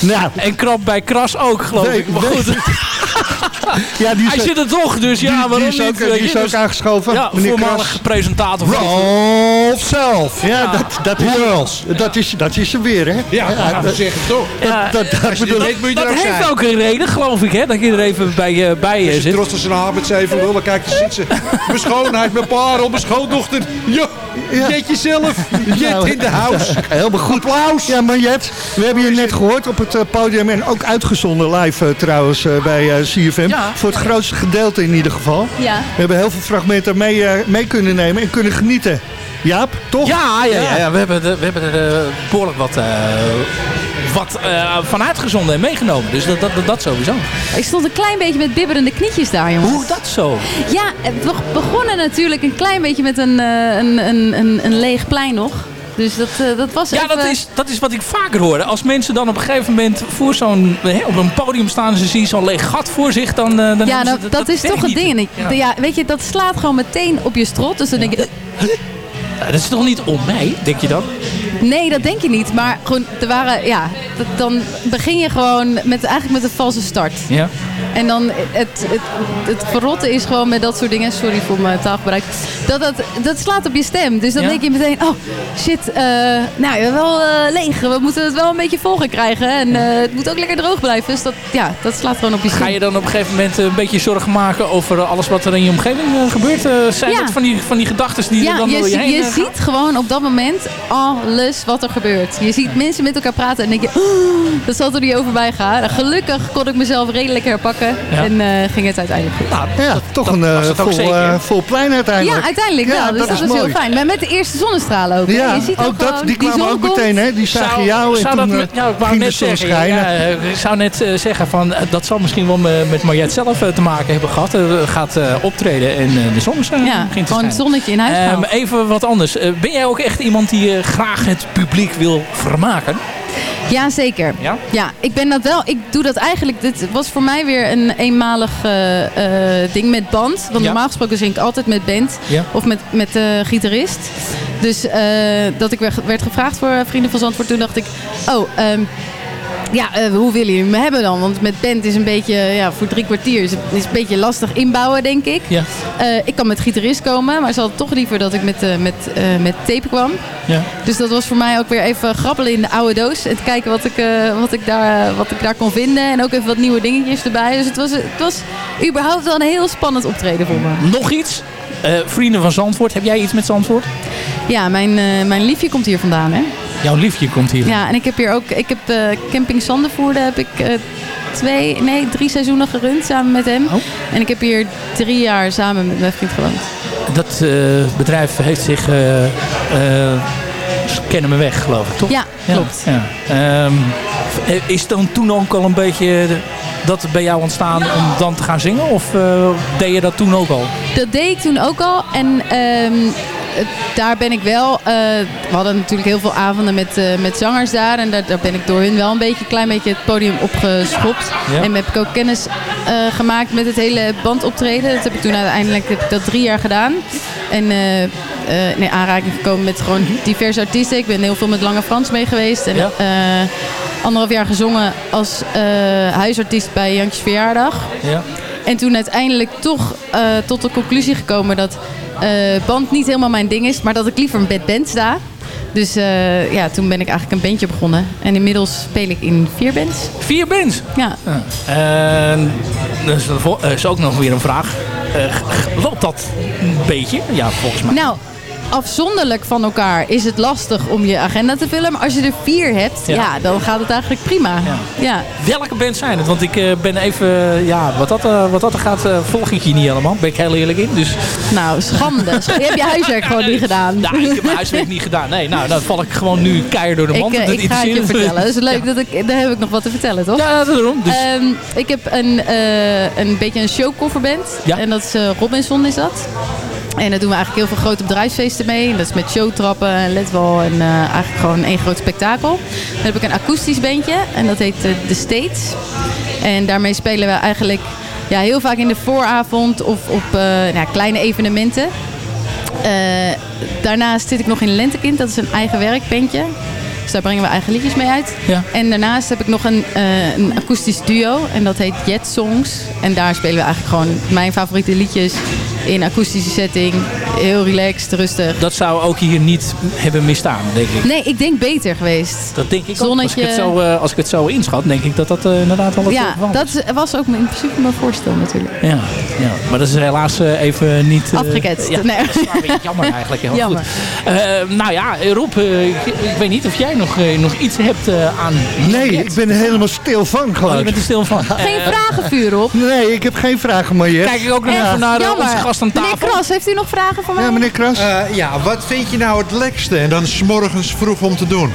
Nou, en krap bij kras ook, geloof Nee, ik. Maar nee. Ja, die is, Hij zit er toch, dus ja, die, waarom die is ook, die is ook aangeschoven. Ja, meneer voormalig Kras. presentator. van- Rolf zelf. Ja, dat, dat, is, dat, is, dat is er weer, hè? Ja, dat zeg ik toch. Ja, dat, dat, heeft ook een reden, geloof ik, hè? Dat je er even bij, eh, bij Als je zit. trots als een haat met zeven lullen, kijk, daar zit ze. Mijn schoonheid, mijn parel, mijn schoondochter. Jo, Jet jezelf. Jet Nou, in de house. Helemaal goed. Applaus. Ja, maar Jet, we hebben je net gehoord op het eh, podium en ook uitgezonden live eh, trouwens bij CFM. Ja. Voor het grootste gedeelte in ieder geval. Ja. We hebben heel veel fragmenten mee, eh, mee kunnen nemen en kunnen genieten. Jaap, toch? Ja, ja, ja, ja, we hebben, er- we hebben er eh, behoorlijk wat, eh, wat eh, van uitgezonden en meegenomen. Dus dat, dat, dat, dat sowieso. Ik stond een klein beetje met bibberende knietjes daar, jongens. Hoe dat zo? Ja, het be- begonnen natuurlijk een klein beetje met een, eh, een, een, een, een leeg plein nog. Dus dat, eh, dat was Ja, even... dat is, dat is wat ik vaker hoorde. Als mensen dan op een gegeven moment voor zo'n, op een podium staan en ze zien zo'n leeg gat voor zich, dan, eh, dan Ja, nou, ze- dat, is toch het niet. ding. Ja. ja. weet je, dat slaat gewoon meteen op je strot. Dus dan denk je... Dat is toch niet om mij, denk je dan? Nee, dat denk je niet. Maar gewoon, er waren, ja, dat, dan begin je gewoon met, eigenlijk met een valse start. Ja. En dan het, het, het verrotte is gewoon met dat soort dingen. Sorry voor mijn taalgebruik. Dat, dat, dat slaat op je stem. Dus dan Ja. denk je meteen, oh shit, eh, nou wel eh, leeg. We moeten het wel een beetje vol gaan krijgen. En eh, het moet ook lekker droog blijven. Dus dat, ja, dat slaat gewoon op je stem. Ga je dan op een gegeven moment een beetje zorgen maken over alles wat er in je omgeving gebeurt? Zijn Ja. dat van die, van die gedachten die er Ja, dan je, door je heen je ziet gewoon op dat moment alles wat er gebeurt. Je ziet mensen met elkaar praten en denk je, "Oh, dat zal er niet over bij gaan. Gelukkig kon ik mezelf redelijk herpakken Ja. en eh, ging het uiteindelijk goed. Ja, toch een eh, vol, eh, vol plein uiteindelijk. Ja, uiteindelijk Ja, wel. Dus dat, is was mooi. heel fijn. Maar met de eerste zonnestralen ook. Ja, je ziet ook dat, gewoon, die kwamen zon ook komt. meteen, hè? Die zagen jou en zou toen met- ja, ik net zon zeggen, schijnen. ja, eh, ik zou net zeggen van dat zal misschien wel me- met Mariette zelf te maken hebben gehad. Eh, gaat eh, optreden en eh, de zon begint te gewoon het schijnen. zonnetje in huis Ehm, even wat anders. Ben jij ook echt iemand die graag het publiek wil vermaken? Ja, zeker. Ja? Ja, ik ben dat wel. Ik doe dat eigenlijk. Dit was voor mij weer een eenmalig eh, eh, ding met band. Want Ja. normaal gesproken zing ik altijd met band. Ja. Of met, met gitarist. Dus eh, dat ik werd, werd gevraagd voor Vrienden van Zandvoort. Toen dacht ik, oh, ehm, ja, eh, hoe willen jullie me hebben dan? Want met band is een beetje, ja, voor drie kwartier is, is een beetje lastig inbouwen, denk ik. Ja. Eh, ik kan met gitarist komen, maar ze hadden toch liever dat ik met, eh, met, met tape kwam. Ja. Dus dat was voor mij ook weer even grappelen in de oude doos. En te kijken wat ik, wat ik, daar, wat ik daar kon vinden. En ook even wat nieuwe dingetjes erbij. Dus het was, het was überhaupt wel een heel spannend optreden voor me. Nog iets? Vrienden van Zandvoort, heb jij iets met Zandvoort? Ja, mijn, mijn liefje komt hier vandaan, hè? Jouw liefje komt hier. Ja, en ik heb hier ook... Ik heb eh, Camping Zandervoerde heb ik eh, twee, nee, drie seizoenen gerund samen met hem. En ik heb hier drie jaar samen met mijn vriend gewoond. Dat eh, bedrijf heeft zich... kennen me weg, geloof ik, toch? Ja, klopt. Ja. Ehm, eh, is dan toen ook al een beetje dat bij jou ontstaan om dan te gaan zingen? Of deed je dat toen ook al? Dat deed ik toen ook al. En ehm, daar ben ik wel... eh, we hadden natuurlijk heel veel avonden met, eh, met zangers daar. En daar, daar ben ik door hun wel een beetje, klein beetje het podium opgeschopt. Ja. En heb ik ook kennis eh, gemaakt met het hele bandoptreden. Dat heb ik toen uiteindelijk heb ik dat drie jaar gedaan. En in aanraking gekomen met gewoon diverse artiesten. Ik ben heel veel met Lange Frans mee geweest. En Ja. anderhalf jaar gezongen als huisartiest bij Jantjes Verjaardag. Ja. En toen uiteindelijk toch eh, tot de conclusie gekomen dat eh, band niet helemaal mijn ding is, maar dat ik liever met band sta. Dus eh, ja, toen ben ik eigenlijk een bandje begonnen. En inmiddels speel ik in vier bands. Vier bands? Ja. En dat is, ook nog weer een vraag. G- loopt dat een beetje? Ja, volgens mij. Nou, afzonderlijk van elkaar is het lastig om je agenda te vullen. Maar als je er vier hebt, Ja. ja, dan gaat het eigenlijk prima. Ja. Welke bands zijn het? Want ik eh, ben even, ja, wat dat, eh, wat dat er gaat, eh, volg ik je niet helemaal. Ben ik heel eerlijk in. Dus... Nou, schande. je hebt je huiswerk gewoon niet gedaan. Nou, ik heb mijn huiswerk niet gedaan. Nee, nou, dan val ik gewoon nu keihard door de Ik, mand. eh, Dat ik ga het je vertellen. Het is leuk dat ik, daar heb ik nog wat te vertellen, toch? Ja, daarom. Dus. Ehm, ik heb een, eh, een beetje een showcoverband. Ja. En dat is eh, Robinson is dat. En daar doen we eigenlijk heel veel grote bedrijfsfeesten mee. Dat is met showtrappen en ledwal en eh, eigenlijk gewoon één groot spektakel. Dan heb ik een akoestisch bandje en dat heet eh, The States. En daarmee spelen we eigenlijk ja, heel vaak in de vooravond of op eh, nou, kleine evenementen. Daarnaast zit ik nog in Lentekind, dat is een eigen werkbandje. Dus daar brengen we eigen liedjes mee uit. Ja. En daarnaast heb ik nog een, een akoestisch duo en dat heet Jet Songs. En daar spelen we eigenlijk gewoon mijn favoriete liedjes in akoestische setting. Heel relaxed, rustig. Dat zou ook hier niet hebben misstaan, denk ik. Nee, ik denk beter geweest. Dat denk ik ook. Als ik, het zo, eh, als ik het zo inschat, denk ik dat dat eh, inderdaad wel het Ja, geval is. dat was ook in principe mijn voorstel natuurlijk. Ja, ja, maar dat is helaas even niet... Afgeketst. ja, Nee. dat is jammer eigenlijk. Heel Jammer. Goed. Nou ja, Rob, ik, ik weet niet of jij jij nog, eh, nog iets hebt eh, aan... Nee, ik ben er helemaal stil van gewoon. Oh, je bent er stil van. Geen vragenvuur op. Nee, ik heb geen vragen, Mariette. Kijk ik ook nog even naar eh, onze gast aan tafel. Meneer Kras, heeft u nog vragen voor mij? Ja, meneer Kras. Eh, ja, wat vind je nou het lekste en dan s morgens vroeg om te doen?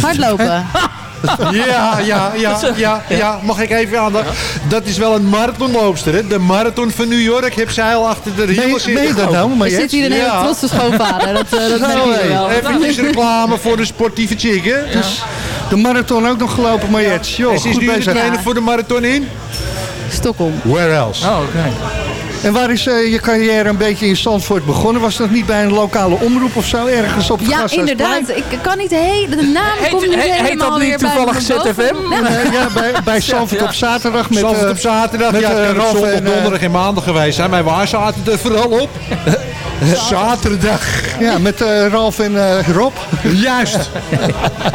Hardlopen. Ja, ja, ja, ja, ja. Mag ik even aan? Dat is wel een marathonloopster, hè? De marathon van New York heb zij al achter de Meen- zitten. je dat nou, Er Mariette? zit hier een hele Ja. trotse schoonvader. Dat, eh, dat Nou, je wel. Eventjes reclame voor de sportieve chick, hè? Dus de marathon ook nog gelopen, Mariette. Joh, en ze is goed nu de bezig. trainer voor de marathon in? Stockholm. Where else? Oh, oké. En waar is eh, je carrière een beetje in Zandvoort begonnen? Was dat niet bij een lokale omroep of zo? Ergens op het Ja, inderdaad. Ik kan niet heel... De naam Heet- komt niet heet- heet helemaal dat niet toevallig. ZFM? Ja. Eh, ja, bij, bij Zandvoort Ja. op zaterdag met, Zandvoort eh, op zaterdag. met, ja, het eh, op Ralf zondag, en, eh, donderdag en maandag geweest zijn. Maar waar zaten er vooral op? Zaterdag. Ja, met eh, Ralf en eh, Rob. Juist.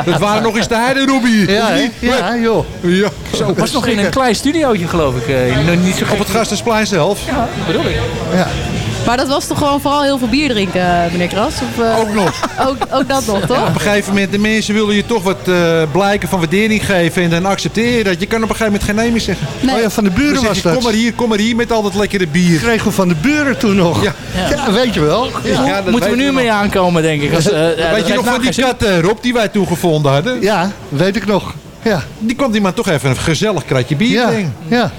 Dat waren nog eens de heide, Robbie. Ja, hè? ja joh. Ja. Zo, was nog in een klein studiootje, geloof ik. eh, nog niet zo Op het Gastensplein zelf. Ja, dat bedoel ik. Ja. Maar dat was toch gewoon vooral heel veel bier drinken, eh, meneer Kras? Of, eh, Ook nog. Ook, ook dat nog, toch? Op een gegeven moment, de mensen willen je toch wat eh, blijken van waardering geven. En dan accepteer je dat. Je kan op een gegeven moment geen nee meer zeggen. Nee. Oh ja, van de buren was je, dat. kom maar hier, kom maar hier met al dat lekkere bier. Kregen we van de buren toen nog. Ja. Ja, weet je wel. Ja, Ja, dat Moeten we nu we mee aankomen, denk ik. Als, eh, Weet je nog van die kat, Rob, die wij toen gevonden hadden? ja weet ik nog. Ja, Die kwam die maar toch even een gezellig kratje bier ja, ja.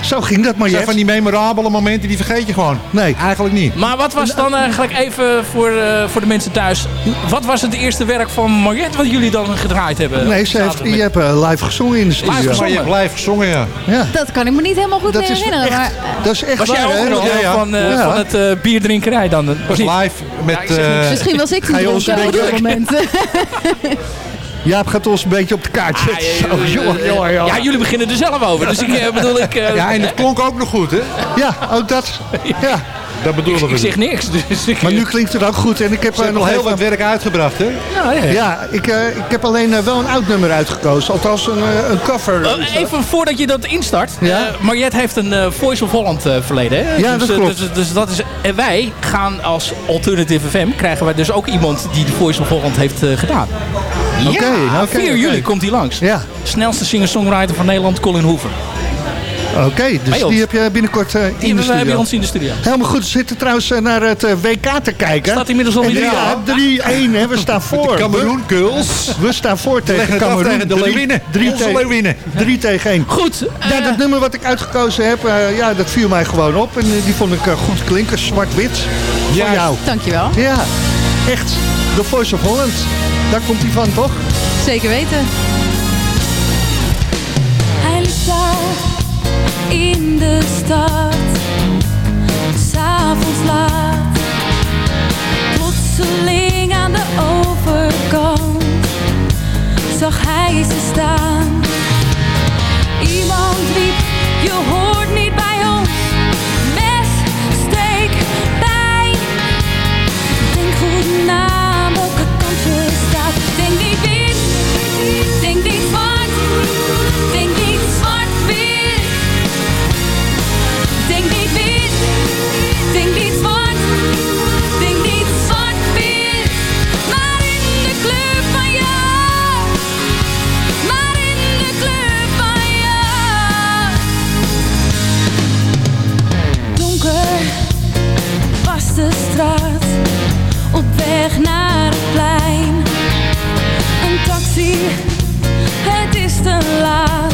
Zo ging dat, Dat zijn van die memorabele momenten, die vergeet je gewoon. Nee. Eigenlijk niet. Maar wat was dan eigenlijk even voor, eh, voor de mensen thuis... Wat was het eerste werk van Mariette wat jullie dan gedraaid hebben? Nee, ze heeft, je hebt eh, live gezongen in de studio. Live Maar gezongen. je blijft gezongen, ja. Ja, Dat kan ik me niet helemaal goed dat meer is herinneren. echt, Maar, dat is echt Was jij ook? Ja, ja. van, eh, Ja. van het eh, bierdrinkerij dan? Of Was live met... eh, misschien was ik een op dat moment. Jaap gaat ons een beetje op de kaart zetten. Ah, eh, eh. Ja, jullie beginnen er zelf over. Dus ik eh, bedoel, ik, eh, Ja, en het klonk ook nog goed, hè? Ja, ook dat. Ja. Dat bedoelen ik, we. ik zeg niks. Dus ik, Maar nu klinkt het ook goed. En ik heb eh, nog al heel even... wat werk uitgebracht, hè? Ja, ja. Ja, ik, eh, ik heb alleen eh, wel een oud nummer uitgekozen. Althans een, eh, een cover. Eh, even voordat je dat instart. Ja? eh, Mariette heeft een eh, Voice of Holland eh, verleden. Hè? Ja, dus, dat eh, klopt. Dus, dus dat is, en wij gaan als Alternative FM... krijgen wij dus ook iemand die de Voice of Holland heeft eh, gedaan. Oké, ja, oké, 4 oké. juli komt hij langs. Ja, Snelste singer-songwriter van Nederland, Colin Hoeven. oké. dus die heb je binnenkort eh, Die in de hebben wij bij studio. ons in de studio. Helemaal goed. We zitten trouwens eh, naar het eh, WK te kijken. Staat inmiddels al in de ja, 3-1. hè, We staan voor. De Cameroen Girls. We staan voor Leggen tegen het af Cameroen. tegen de Drie- Leeuwinnen. drie Onze tegen- Leeuwinnen. 3 tegen 1. Goed. Ja, dat nummer wat ik uitgekozen heb, ja, dat viel mij gewoon op. En die vond ik goed klinken, zwart-wit. Voor Juist. jou. Dankjewel. Ja, echt. The Voice of Holland. Daar komt hij van, toch? Zeker weten. Hij liep daar in de stad, s'avonds laat. Plotseling aan de overkant zag hij ze staan. Iemand riep, je hoort niet bij ons. Mes, steek, pijn. Denk goed na weg naar het plein. Een taxi, het is te laat,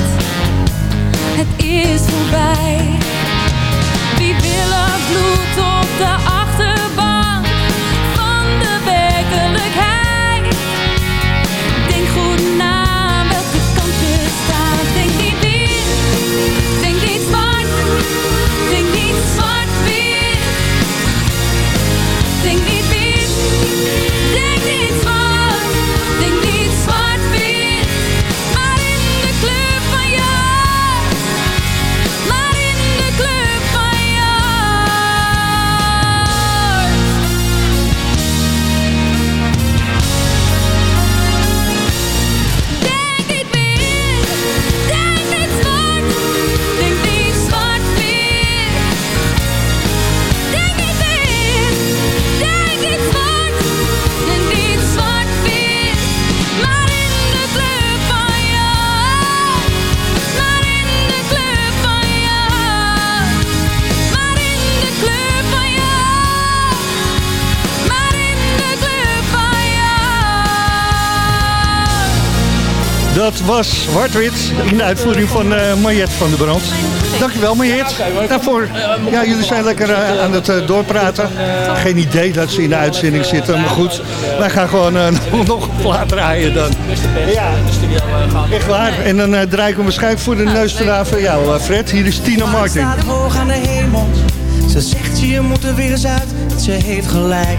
Dat was Zwart-Wit in de uitvoering van eh Mariette van der Brand. Dankjewel Mariette. Daarvoor, ja, jullie zijn lekker eh, aan het eh, doorpraten. Geen idee dat ze in de uitzending zitten, maar goed. Wij gaan gewoon nog een plaat draaien dan. Ja, echt waar. En dan eh, draai ik hem waarschijnlijk voor de neus vandaan van jou, Fred. Hier is Tina Martin. staat hoog aan de hemel. Ze zegt je moet er weer eens uit. Ze heeft gelijk.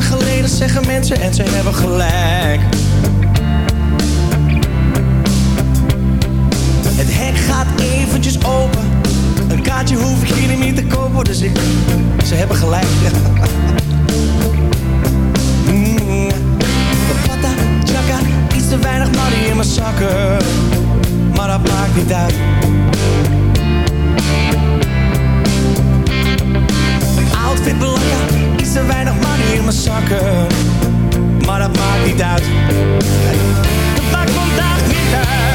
Lang geleden zeggen mensen en ze hebben gelijk. Het hek gaat eventjes open. Een kaartje hoef ik hier niet te kopen, dus ik... Ze hebben gelijk. Mm. Pata, chaka, iets te weinig money in mijn zakken. Maar dat maakt niet uit. outfit belangrijk Iets te weinig money in mijn zakken. Maar dat maakt niet uit. Dat maakt vandaag niet uit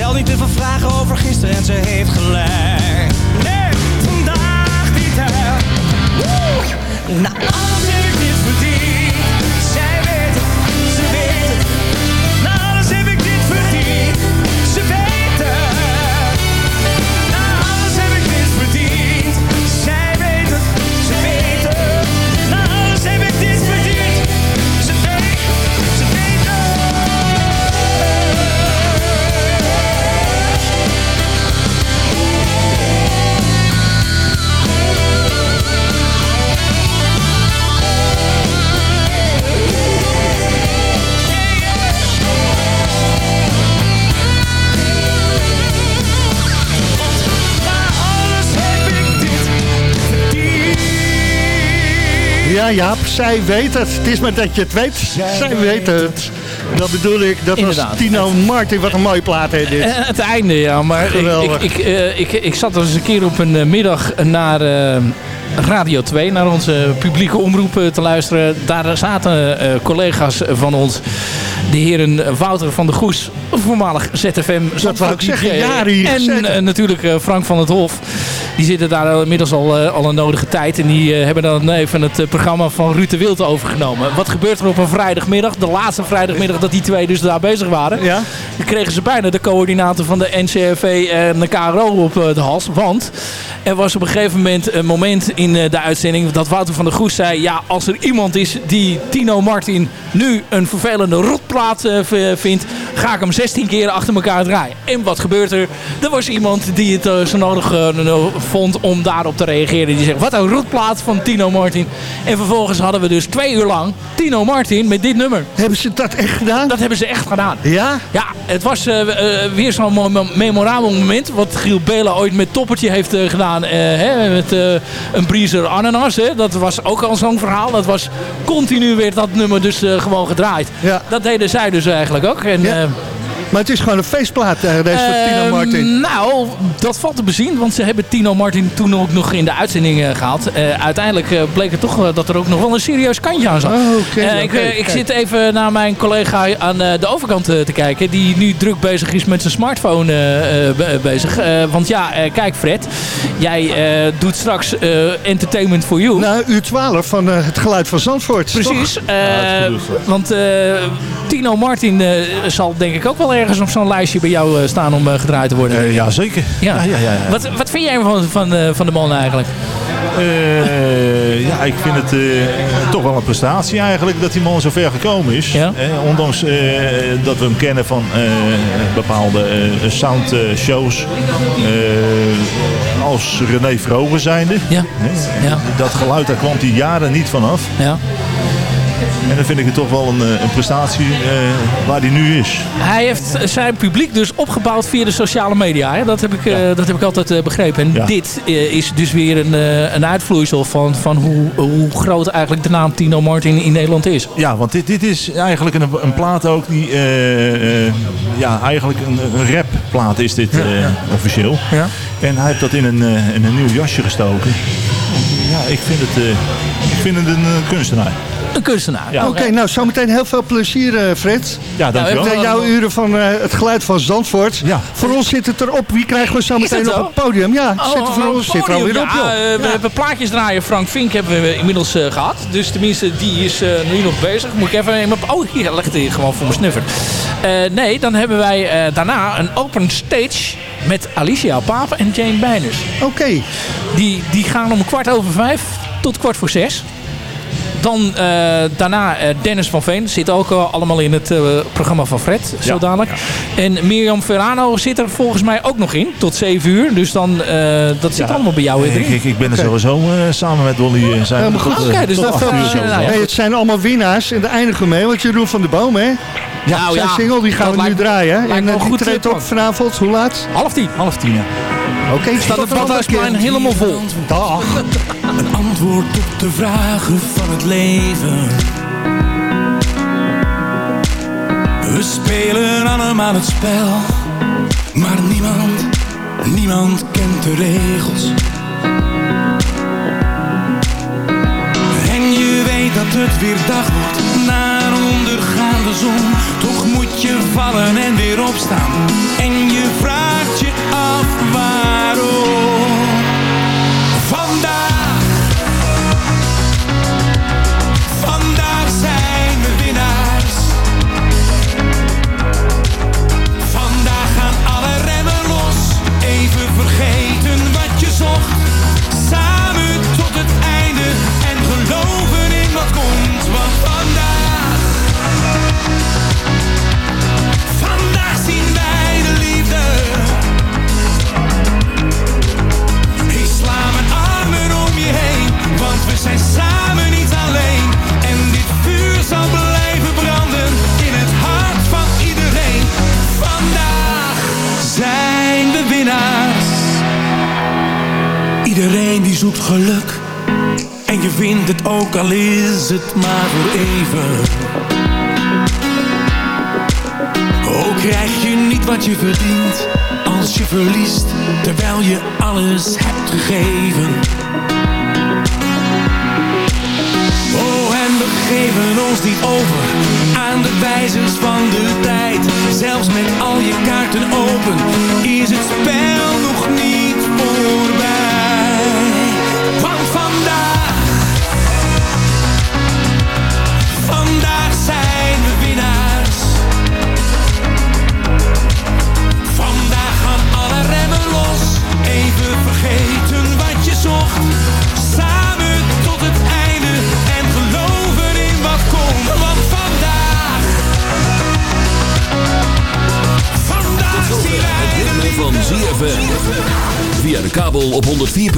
Stelt niet te veel vragen over gisteren en ze heeft Ja, Jaap, zij weet het. Het is maar dat je het weet. Zij, weet het. Dat bedoel ik. Dat Inderdaad. was Tino Martin. Wat een mooie plaat, hè, dit. Eh, het einde, ja. Maar ik, Geweldig. ik, ik, eh, ik, ik zat er eens een keer op een eh, middag naar eh, Radio 2, naar onze publieke omroep te luisteren. Daar zaten eh, collega's van ons, de heren Wouter van der Goes, voormalig ZFM. Dat wou ik zeggen, DJ, jaren hier En natuurlijk Frank van het Hof. Die zitten daar inmiddels al, eh, al een nodige tijd. En die eh, hebben dan even het eh, programma van Ruud de Wild overgenomen. Wat gebeurt er op een vrijdagmiddag? De laatste vrijdagmiddag dat die twee dus daar bezig waren. Ja. Dan kregen ze bijna de coördinator van de NCRV en de KRO op de hals. Want Er was op een gegeven moment een moment in eh, de uitzending dat Wouter van der Goes zei... ja, als er iemand is die Tino Martin nu een vervelende rotplaat eh, vindt... ga ik hem 16 keer achter elkaar draaien. En wat gebeurt er? Er was iemand die het eh, zo nodig vond om daarop te reageren. Die zegt, wat een rotplaat van Tino Martin. En vervolgens hadden we dus twee uur lang Tino Martin met dit nummer. Hebben ze dat echt gedaan? Dat hebben ze echt gedaan. Ja? Ja, het was weer zo'n mo- mo- memorabel moment. Wat Giel Belen ooit met Toppertje heeft eh, gedaan. eh, hè, met eh, een Briezer Ananas. Hè. Dat was ook al zo'n verhaal. Dat was continu weer dat nummer dus eh, gewoon gedraaid. Dat deden zij dus eigenlijk ook. En, Maar het is gewoon een feestplaat, eh, deze van Tino Ehm, Martin. Nou, dat valt te bezien. Want ze hebben Tino Martin toen ook nog in de uitzending eh, gehaald. Eh, uiteindelijk bleek het toch dat er ook nog wel een serieus kantje aan zat. oké, Eh, ik oké, ik zit even naar mijn collega aan eh, de overkant te kijken. Die nu druk bezig is met zijn smartphone eh, eh, be- bezig. Eh, want ja, eh, kijk Fred. Jij eh, doet straks eh, Entertainment for You. Nou, uur 12 van eh, het geluid van Zandvoort. Precies. eh, want eh, Tino Martin eh, zal denk ik ook wel ergens op zo'n lijstje bij jou eh, staan om eh, gedraaid te worden. ja, zeker. Ja. Ja, ja, ja, ja. Wat, wat vind jij van, van, van de man eigenlijk? Ja, ik vind het toch wel een prestatie eigenlijk dat die man zo ver gekomen is. Eh, ondanks dat we hem kennen van bepaalde soundshows. als René Vroger zijnde. Ja. Eh, Dat geluid daar kwam hij jaren niet vanaf. Ja. En dan vind ik het toch wel een, eh, een prestatie eh, waar hij nu is. Hij heeft zijn publiek dus opgebouwd via de sociale media. Hè? Dat, heb ik, eh, dat heb ik altijd begrepen. En Ja. dit is dus weer een, een uitvloeisel van, van hoe, hoe groot eigenlijk de naam Tino Martin in Nederland is. Ja, want dit, dit is eigenlijk een, een plaat ook die... ja, eigenlijk een, een rapplaat is dit eh, officieel. Ja. En hij heeft dat in een, in een nieuw jasje gestoken. Ja, ik vind het, eh, ik vind het een eh, kunstenaar. Een kunstenaar. Ja. Oké, nou zometeen heel veel plezier eh, Fred. Ja, dankjewel. Met, eh, jouw uren van eh, het geluid van Zandvoort. Ja. Voor ons zit het erop. Wie krijgen we zo Is meteen dat op het podium? Ja, Oh, zit er voor oh, ons zit er alweer op, ja, joh. eh, we hebben plaatjes draaien. Frank Vink hebben we inmiddels eh, gehad. Dus tenminste, die is eh, nu nog bezig. Moet ik even in mijn... Oh, hier ligt hij gewoon voor mijn snuffer. Eh, nee, dan hebben wij eh, daarna een open stage met Alicia Papen en Jane Bijners. Oké. Die, die gaan om kwart over vijf tot kwart voor zes. Dan eh, daarna eh, Dennis van Veen. Zit ook eh, allemaal in het eh, programma van Fred. Zo Ja, dadelijk. En Mirjam Ferrano zit er volgens mij ook nog in. Tot 7 uur. Dus dan, eh, dat zit allemaal bij jou Ik, erin. ik, ik ben er sowieso eh, samen met Dolly eh, zijn goed. dus dat uur nou. Nee, het zijn allemaal winnaars en daar eindigen we mee. Want Jeroen van der Boom, hè? Ja, Nou zijn ja, single die gaan we nu draaien. lijkt En eh, die goed, treedt eh, op vanavond. Hoe laat? Half tien. Half tien, ja. Oké, Staat het Badhuisplein helemaal vol. Dag. Een antwoord op de vragen van het leven. We spelen allemaal het spel, maar niemand, niemand kent de regels. En je weet dat het weer dag wordt Toch moet je vallen en weer opstaan. En je vraagt je af waarom.